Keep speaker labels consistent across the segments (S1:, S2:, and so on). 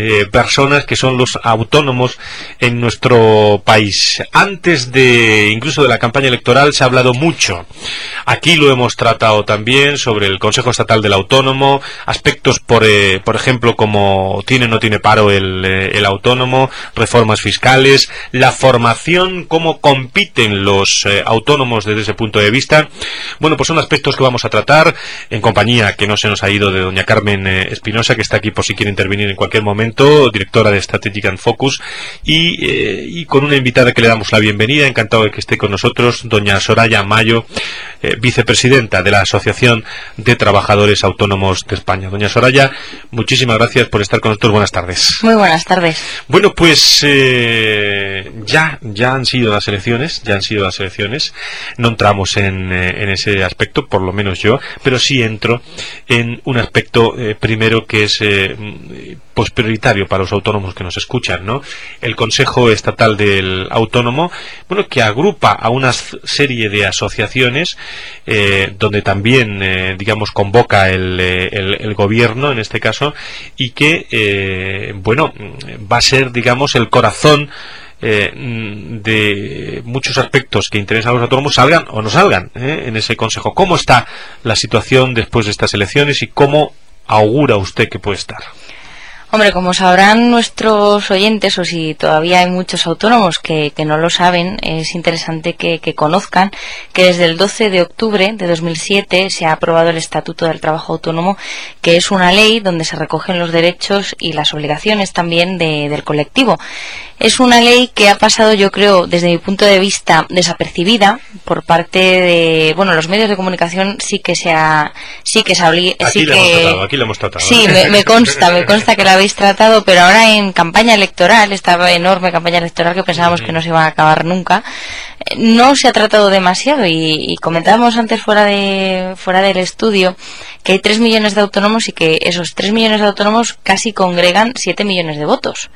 S1: Eh, personas que son los autónomos en nuestro país. Antes de incluso de la campaña electoral se ha hablado mucho. Aquí lo hemos tratado también sobre el Consejo Estatal del Autónomo, aspectos por, eh, por ejemplo como tiene o no tiene paro el, eh, el, autónomo, reformas fiscales, la formación, cómo compiten los autónomos desde ese punto de vista. Bueno, pues son aspectos que vamos a tratar en compañía que no se nos ha ido de doña Carmen Espinosa, que está aquí por si quiere intervenir en cualquier momento directora de Strategic and Focus, eh, y, con una invitada que le damos la bienvenida, encantado de que esté con nosotros, doña Soraya Mayo, eh, vicepresidenta de la Asociación de Trabajadores Autónomos de España. Doña Soraya, muchísimas gracias por estar con nosotros. Buenas tardes.
S2: Muy buenas tardes.
S1: Bueno, pues eh, ya, ya han sido las elecciones, ya han sido las elecciones. No entramos en, en ese aspecto, por lo menos yo, pero sí entro en un aspecto primero que es pues prioritario para los autónomos que nos escuchan, ¿no? El Consejo Estatal del Autónomo, bueno, que agrupa a una serie de asociaciones eh, donde también, eh, digamos, convoca eh, el, el, gobierno en este caso y que, bueno, va a ser, digamos, el corazón de muchos aspectos que interesan a los autónomos salgan o no salgan en ese consejo. ¿Cómo está la situación después de estas elecciones y cómo augura usted que puede estar?
S2: Hombre, como sabrán nuestros oyentes, o si todavía hay muchos autónomos que, que no lo saben, es interesante que, que, conozcan que desde el 12 de octubre de 2007 se ha aprobado el Estatuto del Trabajo Autónomo, que es una ley donde se recogen los derechos y las obligaciones también de, del colectivo. Es una ley que ha pasado, yo creo, desde mi punto de vista, desapercibida por parte de, bueno, los medios de comunicación sí que se ha, sí que se ha,
S1: aquí
S2: sí
S1: le
S2: que,
S1: hemos tratado, aquí le hemos tratado.
S2: Sí, me, me, consta, me consta que la habéis tratado, pero ahora en campaña electoral, esta enorme campaña electoral que pensábamos que no se iba a acabar nunca, no se ha tratado demasiado y, comentábamos antes fuera de fuera del estudio que hay 3 millones de autónomos y que esos 3 millones de autónomos casi congregan 7 millones de votos.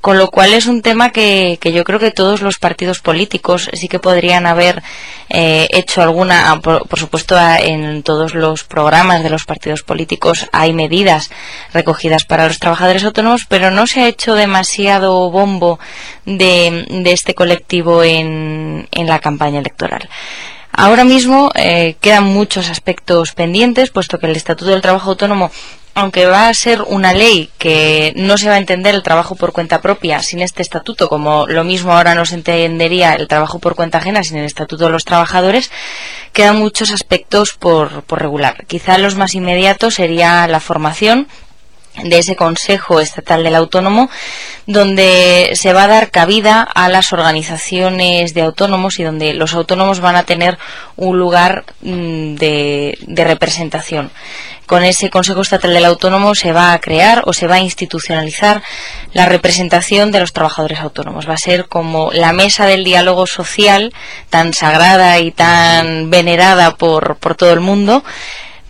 S2: Con lo cual es un tema que, que yo creo que todos los partidos políticos sí que podrían haber eh, hecho alguna, por, por, supuesto en todos los programas de los partidos políticos hay medidas recogidas para los trabajadores autónomos, pero no se ha hecho demasiado bombo de, de este colectivo en, en la campaña electoral. Ahora mismo eh, quedan muchos aspectos pendientes, puesto que el Estatuto del Trabajo Autónomo, aunque va a ser una ley que no se va a entender el trabajo por cuenta propia sin este estatuto, como lo mismo ahora no se entendería el trabajo por cuenta ajena sin el Estatuto de los Trabajadores, quedan muchos aspectos por, por regular. Quizá los más inmediatos sería la formación, de ese Consejo Estatal del Autónomo, donde se va a dar cabida a las organizaciones de autónomos y donde los autónomos van a tener un lugar mm, de, representación. Con ese Consejo Estatal del Autónomo se va a crear o se va a institucionalizar la representación de los trabajadores autónomos. Va a ser como la mesa del diálogo social, tan sagrada y tan venerada por, por todo el mundo,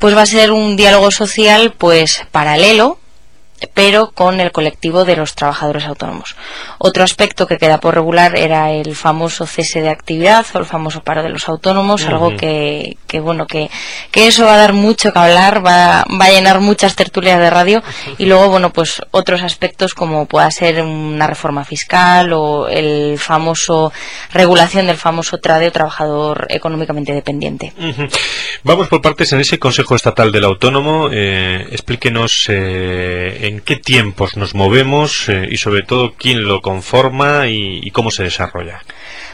S2: pues va a ser un diálogo social pues paralelo pero con el colectivo de los trabajadores autónomos. Otro aspecto que queda por regular era el famoso cese de actividad o el famoso paro de los autónomos, uh -huh. algo que, que bueno, que, que, eso va a dar mucho que hablar, va, va, a llenar muchas tertulias de radio y luego, bueno, pues otros aspectos como pueda ser una reforma fiscal o el famoso regulación del famoso TRADE o trabajador económicamente dependiente.
S1: Uh -huh. Vamos por partes en ese Consejo Estatal del Autónomo. Eh, explíquenos eh, en qué tiempos nos movemos eh, y sobre todo quién lo conforma y, y, cómo se desarrolla.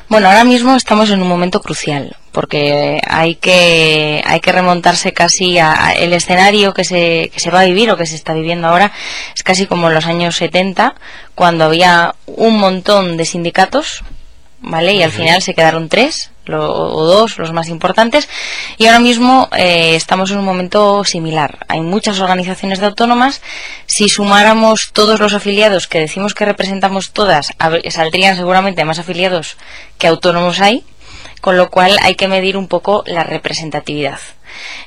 S2: Bueno, ahora mismo estamos en un momento crucial porque hay que hay que remontarse casi a, a el escenario que se, que se va a vivir o que se está viviendo ahora es casi como en los años 70 cuando había un montón de sindicatos ¿vale? Y al final se quedaron tres lo, o dos, los más importantes. Y ahora mismo eh, estamos en un momento similar. Hay muchas organizaciones de autónomas. Si sumáramos todos los afiliados que decimos que representamos todas, saldrían seguramente más afiliados que autónomos hay. Con lo cual hay que medir un poco la representatividad.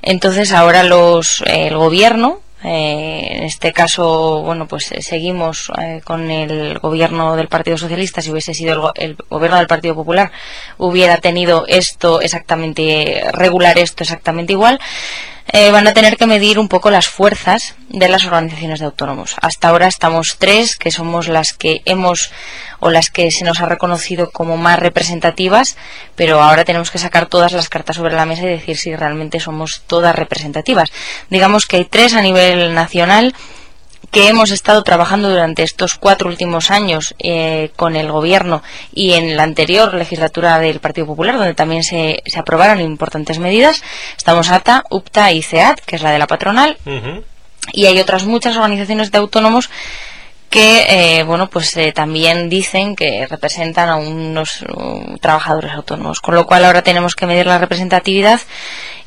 S2: Entonces ahora los, el gobierno eh, en este caso, bueno, pues eh, seguimos eh, con el gobierno del Partido Socialista. Si hubiese sido el, el, gobierno del Partido Popular, hubiera tenido esto exactamente, regular esto exactamente igual. Eh, van a tener que medir un poco las fuerzas de las organizaciones de autónomos. Hasta ahora estamos tres, que somos las que hemos o las que se nos ha reconocido como más representativas, pero ahora tenemos que sacar todas las cartas sobre la mesa y decir si realmente somos todas representativas. Digamos que hay tres a nivel nacional que hemos estado trabajando durante estos cuatro últimos años eh, con el Gobierno y en la anterior legislatura del Partido Popular, donde también se, se aprobaron importantes medidas. Estamos ATA, UPTA y CEAT, que es la de la patronal, y hay otras muchas organizaciones de autónomos que eh, bueno pues eh, también dicen que representan a unos uh, trabajadores autónomos. Con lo cual ahora tenemos que medir la representatividad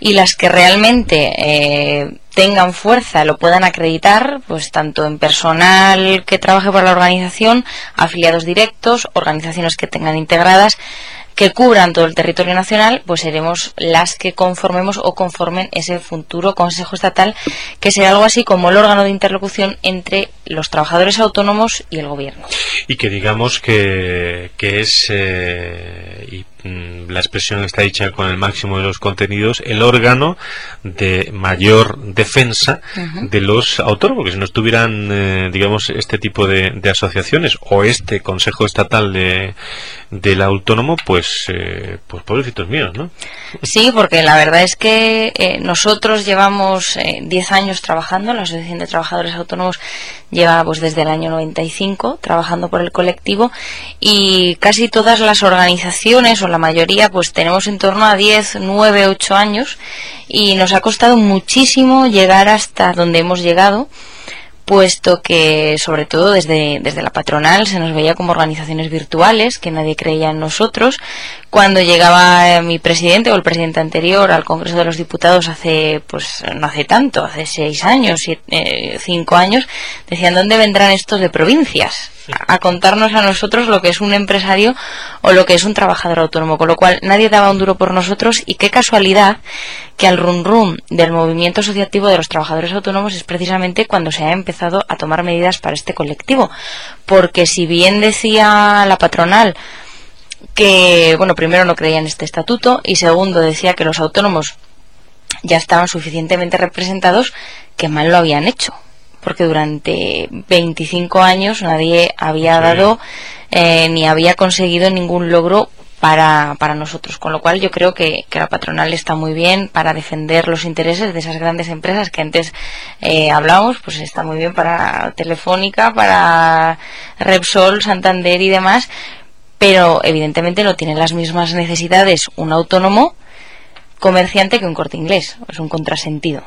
S2: y las que realmente eh, tengan fuerza lo puedan acreditar pues tanto en personal que trabaje por la organización afiliados directos organizaciones que tengan integradas que cubran todo el territorio nacional, pues seremos las que conformemos o conformen ese futuro Consejo Estatal, que será algo así como el órgano de interlocución entre los trabajadores autónomos y el Gobierno.
S1: Y que digamos que, que es, eh, la expresión está dicha con el máximo de los contenidos, el órgano de mayor defensa de los autónomos, que si no estuvieran, eh, digamos, este tipo de, de, asociaciones o este Consejo Estatal de, del Autónomo, pues, eh, pues pobrecitos míos, ¿no?
S2: Sí, porque la verdad es que eh, nosotros llevamos 10 eh, años trabajando, la Asociación de Trabajadores Autónomos lleva pues desde el año 95 trabajando por el colectivo y casi todas las organizaciones o la mayoría pues tenemos en torno a 10, 9, 8 años y nos ha costado muchísimo llegar hasta donde hemos llegado puesto que sobre todo desde, desde la patronal se nos veía como organizaciones virtuales, que nadie creía en nosotros. Cuando llegaba mi presidente o el presidente anterior al Congreso de los Diputados hace, pues no hace tanto, hace seis años, siete, cinco años, decían, ¿dónde vendrán estos de provincias? a contarnos a nosotros lo que es un empresario o lo que es un trabajador autónomo, con lo cual nadie daba un duro por nosotros y qué casualidad que al run run del movimiento asociativo de los trabajadores autónomos es precisamente cuando se ha empezado a tomar medidas para este colectivo, porque si bien decía la patronal que, bueno, primero no creía en este estatuto y segundo decía que los autónomos ya estaban suficientemente representados, que mal lo habían hecho. Porque durante 25 años nadie había dado eh, ni había conseguido ningún logro para, para nosotros. Con lo cual yo creo que, la patronal está muy bien para defender los intereses de esas grandes empresas que antes eh, hablamos, pues está muy bien para Telefónica, para Repsol, Santander y demás, pero evidentemente no tiene las mismas necesidades un autónomo comerciante que un corte inglés. Es un contrasentido.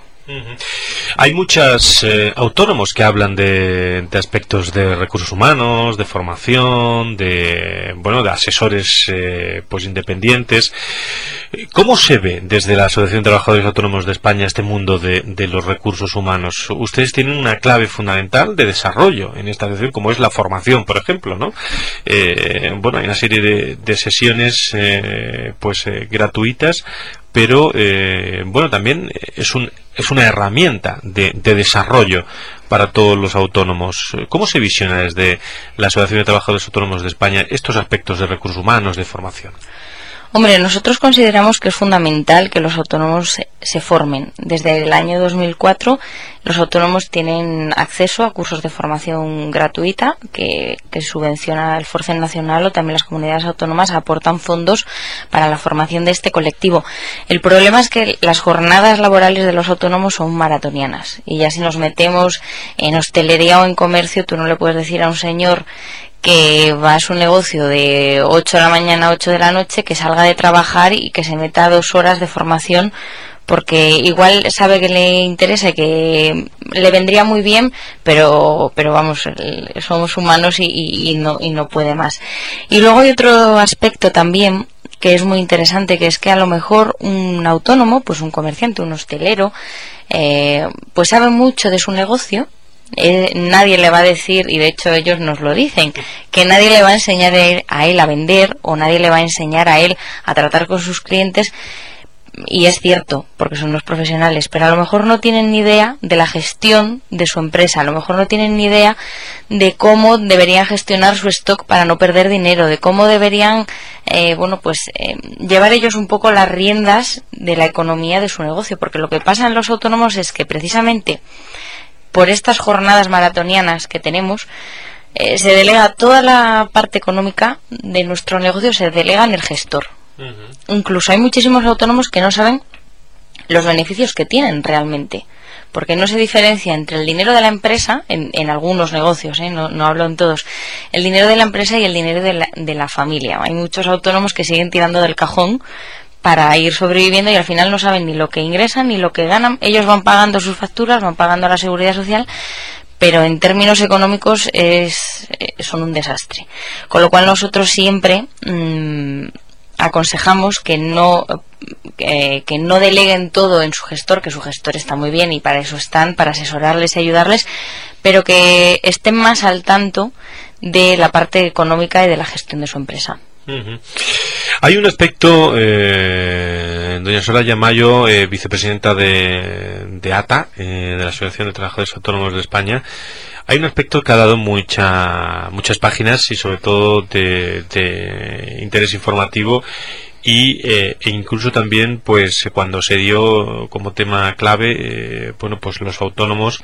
S1: Hay muchos eh, autónomos que hablan de, aspectos de recursos humanos, de formación, de bueno, de asesores eh, pues independientes. ¿Cómo se ve desde la Asociación de Trabajadores Autónomos de España este mundo de, los recursos humanos? Ustedes tienen una clave fundamental de desarrollo en esta asociación, como es la formación, por ejemplo, ¿no? Eh, bueno, hay una serie de, sesiones pues gratuitas pero eh, bueno también es un es una herramienta de, de, desarrollo para todos los autónomos. ¿Cómo se visiona desde la Asociación de Trabajadores Autónomos de España estos aspectos de recursos humanos, de formación?
S2: Hombre, nosotros consideramos que es fundamental que los autónomos se, formen. Desde el año 2004 los autónomos tienen acceso a cursos de formación gratuita que, que subvenciona el Forcen Nacional o también las comunidades autónomas aportan fondos para la formación de este colectivo. El problema es que las jornadas laborales de los autónomos son maratonianas y ya si nos metemos en hostelería o en comercio tú no le puedes decir a un señor que va a su negocio de 8 de la mañana a 8 de la noche, que salga de trabajar y que se meta dos horas de formación porque igual sabe que le interesa y que le vendría muy bien, pero, pero vamos, somos humanos y, y, no, y no puede más. Y luego hay otro aspecto también que es muy interesante, que es que a lo mejor un autónomo, pues un comerciante, un hostelero, eh, pues sabe mucho de su negocio, eh, nadie le va a decir, y de hecho ellos nos lo dicen, que nadie le va a enseñar a él, a vender o nadie le va a enseñar a él a tratar con sus clientes. Y es cierto, porque son los profesionales, pero a lo mejor no tienen ni idea de la gestión de su empresa, a lo mejor no tienen ni idea de cómo deberían gestionar su stock para no perder dinero, de cómo deberían, eh, bueno, pues eh, llevar ellos un poco las riendas de la economía de su negocio, porque lo que pasa en los autónomos es que precisamente por estas jornadas maratonianas que tenemos, eh, se delega toda la parte económica de nuestro negocio, se delega en el gestor Incluso hay muchísimos autónomos que no saben los beneficios que tienen realmente, porque no se diferencia entre el dinero de la empresa, en, algunos negocios, ¿eh? no, hablo en todos, el dinero de la empresa y el dinero de la, de la familia. Hay muchos autónomos que siguen tirando del cajón para ir sobreviviendo y al final no saben ni lo que ingresan ni lo que ganan. Ellos van pagando sus facturas, van pagando la seguridad social, pero en términos económicos es, eh, son un desastre. Con lo cual nosotros siempre mm, aconsejamos que no que, no deleguen todo en su gestor, que su gestor está muy bien y para eso están, para asesorarles y ayudarles, pero que estén más al tanto de la parte económica y de la gestión de su empresa.
S1: Hay un aspecto, eh, doña Soraya Mayo, eh, vicepresidenta de, de ATA, eh, de la Asociación de Trabajadores Autónomos de España, hay un aspecto que ha dado mucha, muchas páginas y sobre todo de, interés informativo y eh, e incluso también pues cuando se dio como tema clave eh, bueno pues los autónomos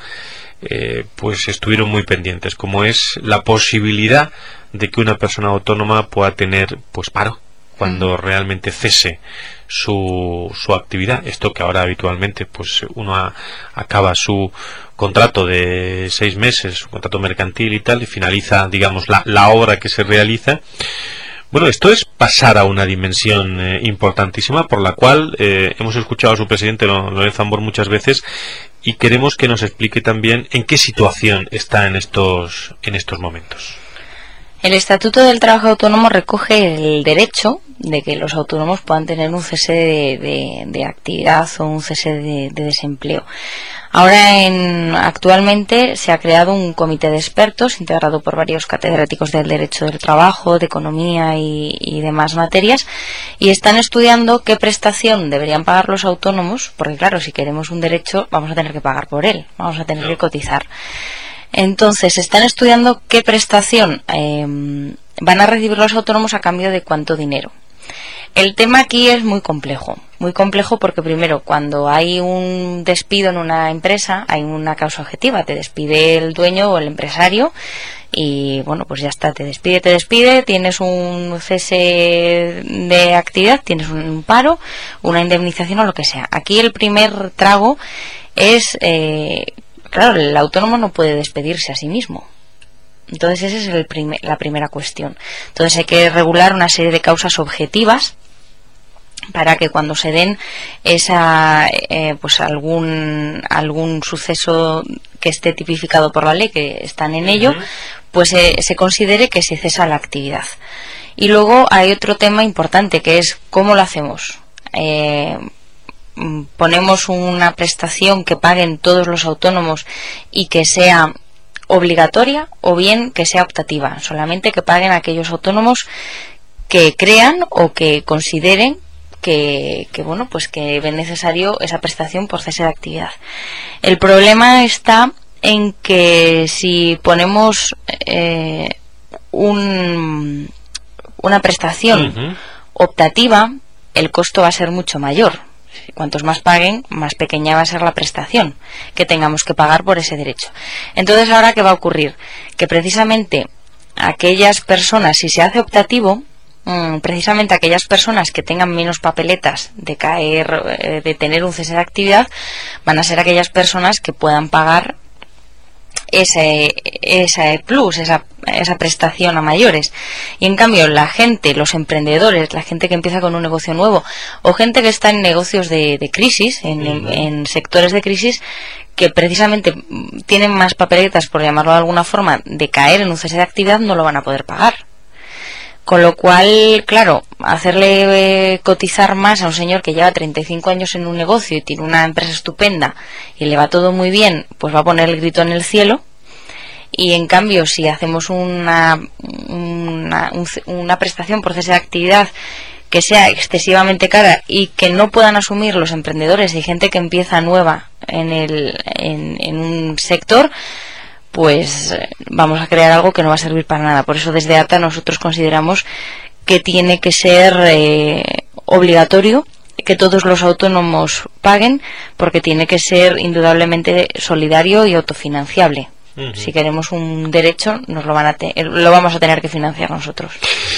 S1: eh, pues estuvieron muy pendientes como es la posibilidad de que una persona autónoma pueda tener pues paro cuando realmente cese su, su actividad. Esto que ahora habitualmente pues uno acaba su contrato de seis meses un contrato mercantil y tal y finaliza digamos la, la obra que se realiza. Bueno, esto es pasar a una dimensión eh, importantísima por la cual eh, hemos escuchado a su presidente Lorenzo Ambor muchas veces y queremos que nos explique también en qué situación está en estos en estos momentos.
S2: El Estatuto del Trabajo Autónomo recoge el derecho de que los autónomos puedan tener un cese de, actividad o un cese de, desempleo. Ahora, en, actualmente, se ha creado un comité de expertos integrado por varios catedráticos del derecho del trabajo, de economía y, y demás materias, y están estudiando qué prestación deberían pagar los autónomos, porque claro, si queremos un derecho, vamos a tener que pagar por él, vamos a tener que cotizar. Entonces, están estudiando qué prestación em, van a recibir los autónomos a cambio de cuánto dinero. El tema aquí es muy complejo, muy complejo porque primero, cuando hay un despido en una empresa, hay una causa objetiva, te despide el dueño o el empresario y bueno, pues ya está, te despide, te despide, tienes un cese de actividad, tienes un paro, una indemnización o lo que sea. Aquí el primer trago es eh, Claro, el autónomo no puede despedirse a sí mismo. Entonces esa es la primera cuestión. Entonces hay que regular una serie de causas objetivas para que cuando se den esa eh, pues algún algún suceso que esté tipificado por la ley que están en ello pues eh, se considere que se cesa la actividad y luego hay otro tema importante que es cómo lo hacemos eh, ponemos una prestación que paguen todos los autónomos y que sea obligatoria o bien que sea optativa, solamente que paguen aquellos autónomos que crean o que consideren que, bueno pues que ven necesario esa prestación por cese de actividad. El problema está en que si ponemos eh, un, una prestación optativa, el costo va a ser mucho mayor Cuantos más paguen, más pequeña va a ser la prestación que tengamos que pagar por ese derecho. Entonces, ahora, ¿qué va a ocurrir? Que precisamente aquellas personas, si se hace optativo, mm, precisamente aquellas personas que tengan menos papeletas de caer, eh, de tener un cese de actividad, van a ser aquellas personas que puedan pagar ese, ese plus, esa, esa prestación a mayores. Y en cambio, la gente, los emprendedores, la gente que empieza con un negocio nuevo, o gente que está en negocios de, de crisis, en, en, sectores de crisis, que precisamente tienen más papeletas, por llamarlo de alguna forma, de caer en un cese de actividad, no lo van a poder pagar. Con lo cual, claro, hacerle eh, cotizar más a un señor que lleva 35 años en un negocio y tiene una empresa estupenda y le va todo muy bien, pues va a poner el grito en el cielo. Y en cambio, si hacemos una, una, una prestación por cese de actividad que sea excesivamente cara y que no puedan asumir los emprendedores y gente que empieza nueva en, el, en, un sector, pues eh, vamos a crear algo que no va a servir para nada. Por eso desde ATA nosotros consideramos que tiene que ser eh, obligatorio que todos los autónomos paguen porque tiene que ser indudablemente solidario y autofinanciable. Si queremos un derecho, nos lo, van a lo vamos a tener que financiar nosotros.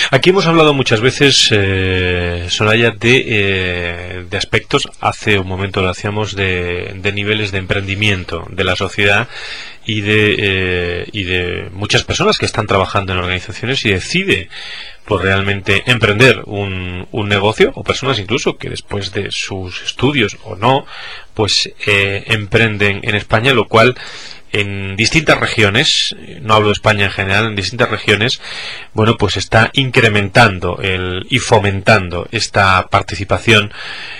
S1: Aquí hemos hablado muchas veces, eh, Soraya, de, eh, de, aspectos, hace un momento lo hacíamos, de, de niveles de emprendimiento de la sociedad y de, eh, y de muchas personas que están trabajando en organizaciones y decide pues realmente emprender un, un negocio o personas incluso que después de sus estudios o no pues eh, emprenden en España lo cual en distintas regiones, no hablo de España en general, en distintas regiones, bueno, pues está incrementando el, y fomentando esta participación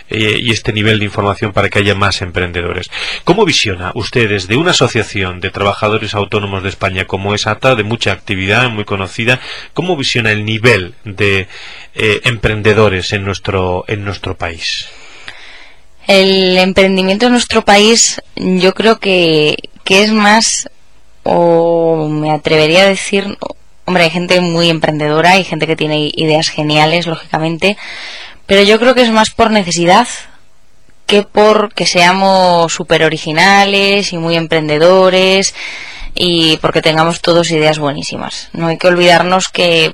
S1: eh, y este nivel de información para que haya más emprendedores. ¿Cómo visiona usted desde una asociación de trabajadores autónomos de España como es ATA, de mucha actividad, muy conocida, cómo visiona el nivel de eh, emprendedores en nuestro, en nuestro país?
S2: El emprendimiento en nuestro país yo creo que, que es más, o me atrevería a decir, hombre, hay gente muy emprendedora, hay gente que tiene ideas geniales, lógicamente, pero yo creo que es más por necesidad que por que seamos súper originales y muy emprendedores y porque tengamos todos ideas buenísimas. No hay que olvidarnos que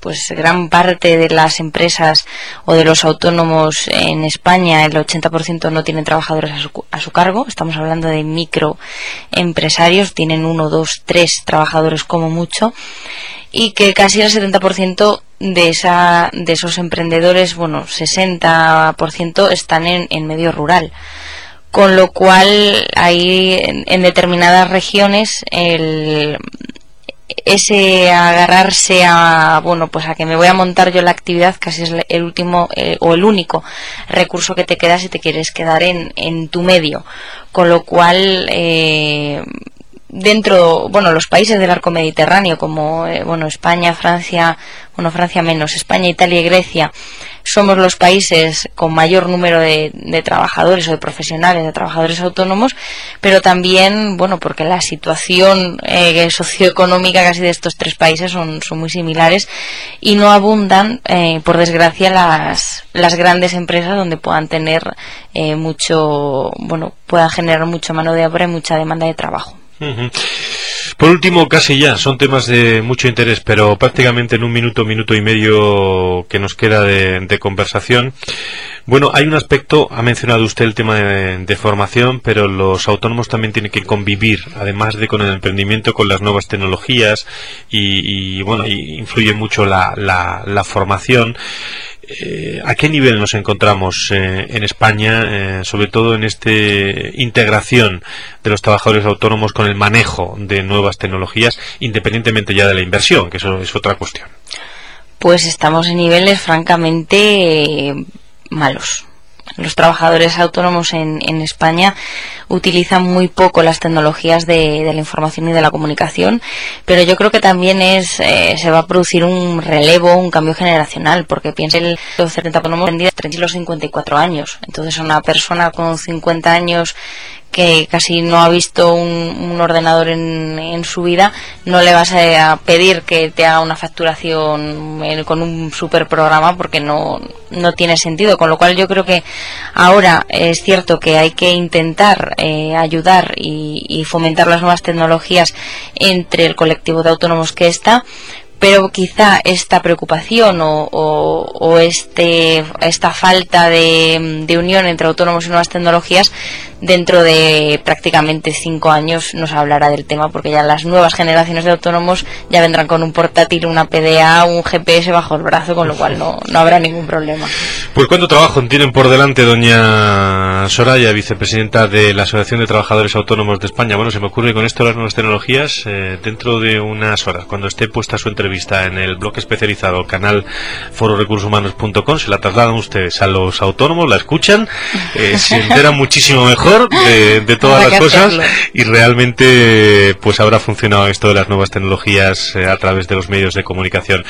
S2: pues gran parte de las empresas o de los autónomos en España, el 80% no tienen trabajadores a su, a su cargo. Estamos hablando de microempresarios, tienen uno, dos, tres trabajadores como mucho y que casi el 70% de, esa, de esos emprendedores, bueno, 60% están en, en medio rural con lo cual hay en, determinadas regiones el ese agarrarse a bueno pues a que me voy a montar yo la actividad casi es el último eh, o el único recurso que te queda si te quieres quedar en, en tu medio. Con lo cual eh, dentro, bueno, los países del arco mediterráneo como, eh, bueno, España, Francia, bueno, Francia menos, España, Italia y Grecia, somos los países con mayor número de, trabajadores o de profesionales, de trabajadores autónomos, pero también, bueno, porque la situación eh, socioeconómica casi de estos tres países son, son muy similares y no abundan, eh, por desgracia, las, las grandes empresas donde puedan tener mucho, bueno, puedan generar mucha mano de obra y mucha demanda de trabajo.
S1: Por último, casi ya, son temas de mucho interés, pero prácticamente en un minuto, minuto y medio que nos queda de, conversación. Bueno, hay un aspecto, ha mencionado usted el tema de, formación, pero los autónomos también tienen que convivir, además de con el emprendimiento, con las nuevas tecnologías y, bueno, influye mucho la, la formación. Eh, ¿A qué nivel nos encontramos eh, en España, eh, sobre todo en esta integración de los trabajadores autónomos con el manejo de nuevas tecnologías, independientemente ya de la inversión, que eso es otra cuestión?
S2: Pues estamos en niveles francamente malos los trabajadores autónomos en, en, España utilizan muy poco las tecnologías de, la información y de la comunicación, pero yo creo que también es eh, se va a producir un relevo, un cambio generacional, porque piensa el 70 autónomos vendidos a los 54 años. Entonces, una persona con 50 años que casi no ha visto un, ordenador en, en, su vida, no le vas a pedir que te haga una facturación con un super programa porque no, no tiene sentido. Con lo cual yo creo que ahora es cierto que hay que intentar eh, ayudar y, fomentar las nuevas tecnologías entre el colectivo de autónomos que está, pero quizá esta preocupación o, o, este, esta falta de, de, unión entre autónomos y nuevas tecnologías dentro de prácticamente cinco años nos hablará del tema porque ya las nuevas generaciones de autónomos ya vendrán con un portátil, una PDA, un GPS bajo el brazo, con lo cual no, no habrá ningún problema.
S1: Pues cuánto trabajo tienen por delante doña Soraya, vicepresidenta de la Asociación de Trabajadores Autónomos de España. Bueno, se me ocurre con esto las nuevas tecnologías eh, dentro de unas horas, cuando esté puesta su entrevista vista en el blog especializado canal fororecursoshumanos.com, se la trasladan ustedes a los autónomos, la escuchan, eh, se enteran muchísimo mejor de, todas las cosas y realmente pues habrá funcionado esto de las nuevas tecnologías eh, a través de los medios de comunicación.